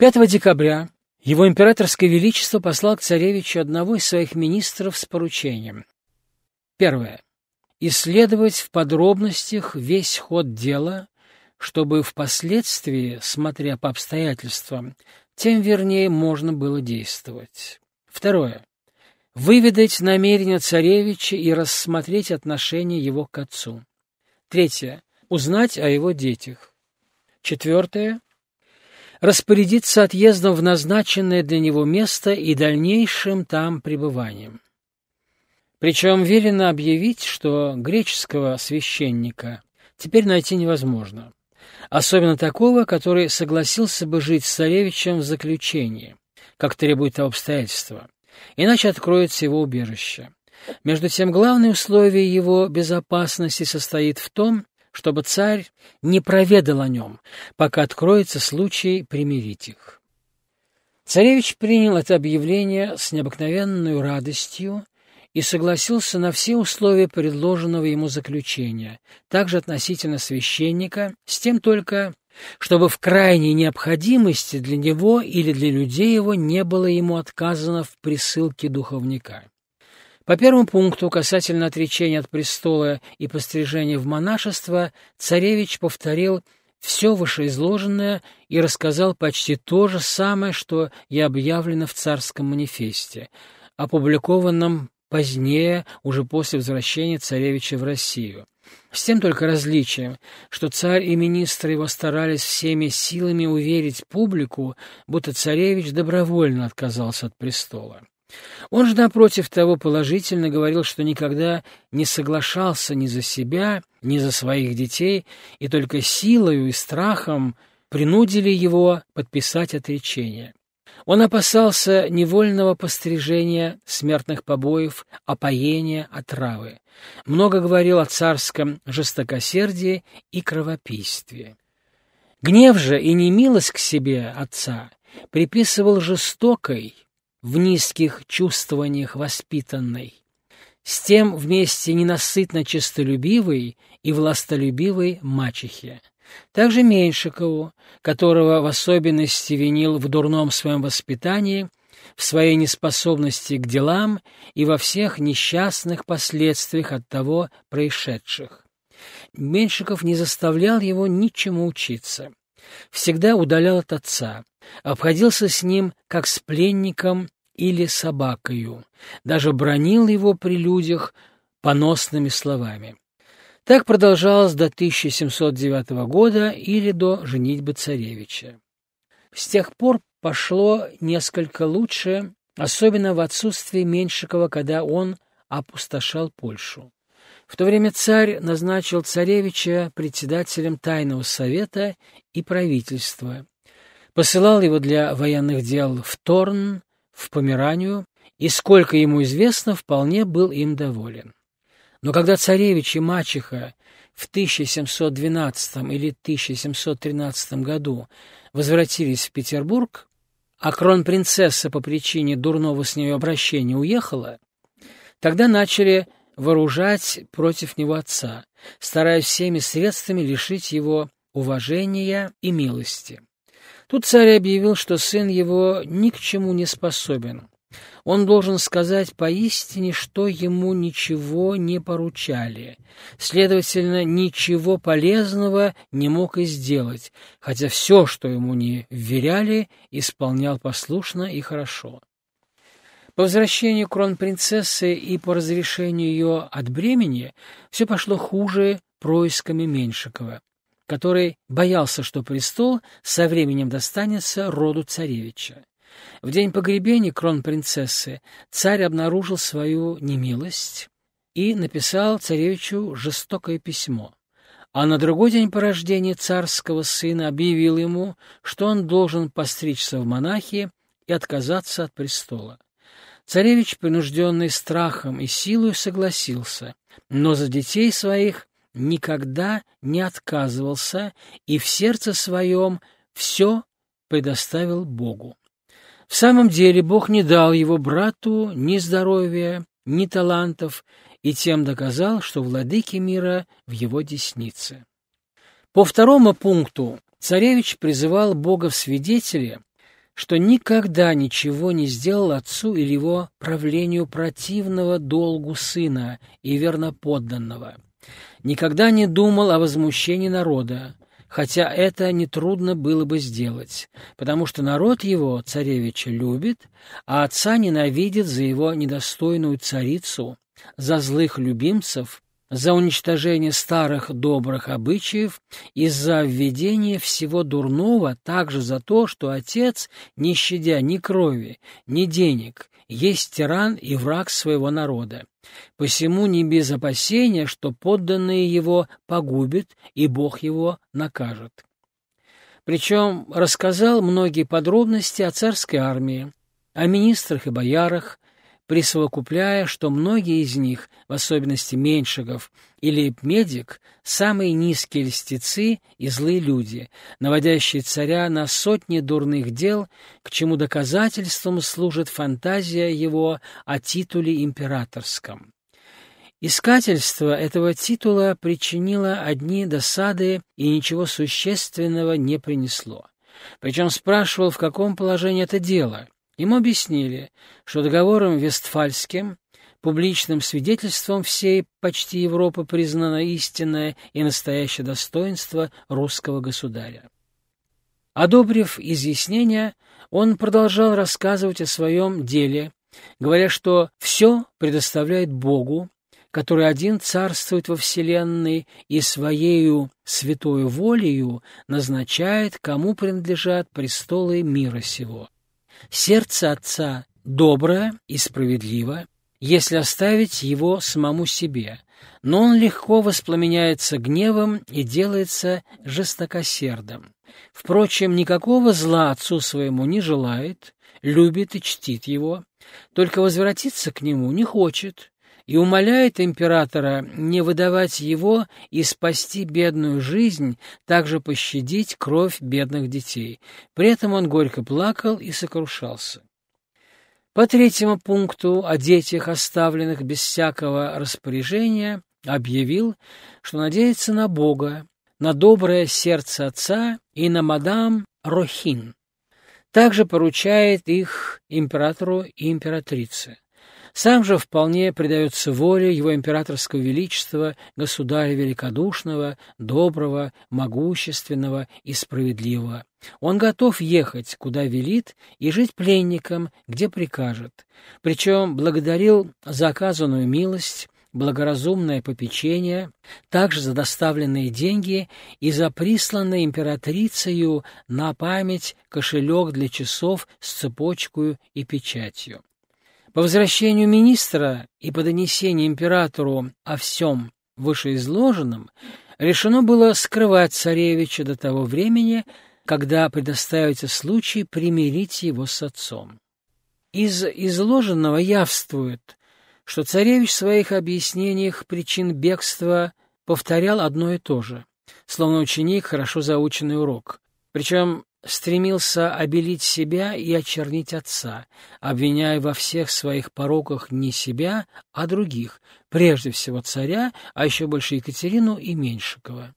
5 декабря его императорское величество послал к царевичу одного из своих министров с поручением. Первое. Исследовать в подробностях весь ход дела, чтобы впоследствии, смотря по обстоятельствам, тем вернее можно было действовать. Второе. Выведать намерения царевича и рассмотреть отношение его к отцу. Третье. Узнать о его детях. Четвертое распорядиться отъездом в назначенное для него место и дальнейшим там пребыванием. Причем велено объявить, что греческого священника теперь найти невозможно, особенно такого, который согласился бы жить с царевичем в заключении, как требует обстоятельства, иначе откроется его убежище. Между тем, главное условие его безопасности состоит в том, чтобы царь не проведал о нем, пока откроется случай примирить их. Царевич принял это объявление с необыкновенной радостью и согласился на все условия предложенного ему заключения, также относительно священника, с тем только, чтобы в крайней необходимости для него или для людей его не было ему отказано в присылке духовника. По первому пункту касательно отречения от престола и пострижения в монашество царевич повторил все вышеизложенное и рассказал почти то же самое, что и объявлено в царском манифесте, опубликованном позднее, уже после возвращения царевича в Россию. С тем только различием, что царь и министры его старались всеми силами уверить публику, будто царевич добровольно отказался от престола. Он же, напротив того, положительно говорил, что никогда не соглашался ни за себя, ни за своих детей, и только силою и страхом принудили его подписать отречение. Он опасался невольного пострижения, смертных побоев, опоения, отравы. Много говорил о царском жестокосердии и кровопийстве. Гнев же и немилость к себе отца приписывал жестокой, в низких чувствованиях воспитанной, с тем вместе ненасытно честолюбивой и властолюбивой мачехе. Также Меньшикову, которого в особенности винил в дурном своем воспитании, в своей неспособности к делам и во всех несчастных последствиях от того происшедших. Меньшиков не заставлял его ничему учиться. Всегда удалял от отца, обходился с ним как с пленником или собакою, даже бронил его при людях поносными словами. Так продолжалось до 1709 года или до женитьбы царевича. С тех пор пошло несколько лучше, особенно в отсутствии Меньшикова, когда он опустошал Польшу. В то время царь назначил царевича председателем тайного совета и правительства, посылал его для военных дел в Торн, в Померанию, и, сколько ему известно, вполне был им доволен. Но когда царевич и мачеха в 1712 или 1713 году возвратились в Петербург, а кронпринцесса по причине дурного с ней обращения уехала, тогда начали вооружать против него отца, стараясь всеми средствами лишить его уважения и милости. Тут царь объявил, что сын его ни к чему не способен. Он должен сказать поистине, что ему ничего не поручали. Следовательно, ничего полезного не мог и сделать, хотя все, что ему не вверяли, исполнял послушно и хорошо. По возвращению кронпринцессы и по разрешению ее от бремени все пошло хуже происками Меньшикова который боялся, что престол со временем достанется роду царевича. В день погребения кронпринцессы царь обнаружил свою немилость и написал царевичу жестокое письмо. А на другой день по рождении царского сына объявил ему, что он должен постричься в монахи и отказаться от престола. Царевич, принужденный страхом и силой, согласился, но за детей своих никогда не отказывался и в сердце своем все предоставил Богу. В самом деле Бог не дал его брату ни здоровья, ни талантов, и тем доказал, что владыки мира в его деснице. По второму пункту царевич призывал Бога в свидетели, что никогда ничего не сделал отцу или его правлению противного долгу сына и верноподданного. Никогда не думал о возмущении народа, хотя это нетрудно было бы сделать, потому что народ его, царевича, любит, а отца ненавидит за его недостойную царицу, за злых любимцев за уничтожение старых добрых обычаев и за введение всего дурного, также за то, что отец, не щадя ни крови, ни денег, есть тиран и враг своего народа. Посему не без опасения, что подданные его погубят, и Бог его накажет. Причем рассказал многие подробности о царской армии, о министрах и боярах, присовокупляя, что многие из них, в особенности Меньшиков или Медик, самые низкие льстецы и злые люди, наводящие царя на сотни дурных дел, к чему доказательством служит фантазия его о титуле императорском. Искательство этого титула причинило одни досады и ничего существенного не принесло. Причем спрашивал, в каком положении это дело — Ему объяснили, что договором Вестфальским, публичным свидетельством всей почти Европы признано истинное и настоящее достоинство русского государя. Одобрив изъяснения, он продолжал рассказывать о своем деле, говоря, что все предоставляет Богу, который один царствует во Вселенной и Своею святою волею назначает, кому принадлежат престолы мира сего. Сердце отца доброе и справедливо, если оставить его самому себе, но он легко воспламеняется гневом и делается жестокосердым. Впрочем, никакого зла отцу своему не желает, любит и чтит его, только возвратиться к нему не хочет, и умоляет императора не выдавать его и спасти бедную жизнь, также пощадить кровь бедных детей. При этом он горько плакал и сокрушался. По третьему пункту о детях, оставленных без всякого распоряжения, объявил, что надеется на Бога, на доброе сердце отца и на мадам Рохин. Также поручает их императору и императрице. Сам же вполне предается воле его императорского величества, государя великодушного, доброго, могущественного и справедливого. Он готов ехать, куда велит, и жить пленником, где прикажет. Причем благодарил за оказанную милость, благоразумное попечение, также за доставленные деньги и за присланный императрицею на память кошелек для часов с цепочкой и печатью. По возвращению министра и по донесению императору о всем вышеизложенном решено было скрывать царевича до того времени, когда предоставится случай примирить его с отцом. Из изложенного явствует, что царевич в своих объяснениях причин бегства повторял одно и то же, словно ученик хорошо заученный урок. Причем стремился обелить себя и очернить отца, обвиняя во всех своих пороках не себя, а других, прежде всего царя, а еще больше Екатерину и Меньшикова.